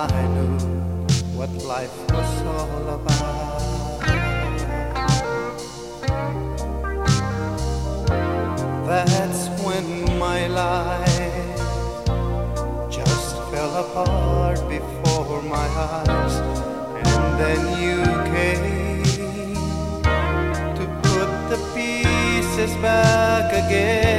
I knew what life was all about. That's when my life just fell apart before my eyes, and then you came to put the pieces back again.